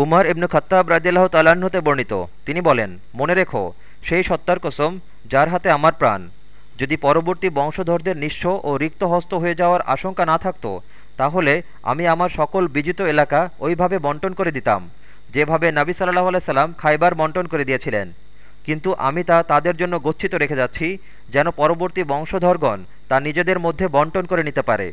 উমর ইবনু খত্তাব রাজিল্লাহ তালাহতে হতে বর্ণিত। তিনি বলেন, মনে রেখো, সেই সত্তার কসম যার হাতে আমার প্রাণ। যদি পরবর্তী বংশধরদের নিঃস্ব ও রিক্ত হস্ত হয়ে যাওয়ার আশঙ্কা না থাকত, তাহলে আমি আমার সকল বিজিত এলাকা ওইভাবে বন্টন করে দিতাম, যেভাবে নাবি সাল্লাহ সাল্লাম খাইবার বন্টন করে দিয়েছিলেন। কিন্তু আমি তা তাদের জন্য গচ্ছিত রেখে যাচ্ছি, যেন পরবর্তী বংশধরগণ তা নিজেদের মধ্যে বন্টন করে নিতে পারে।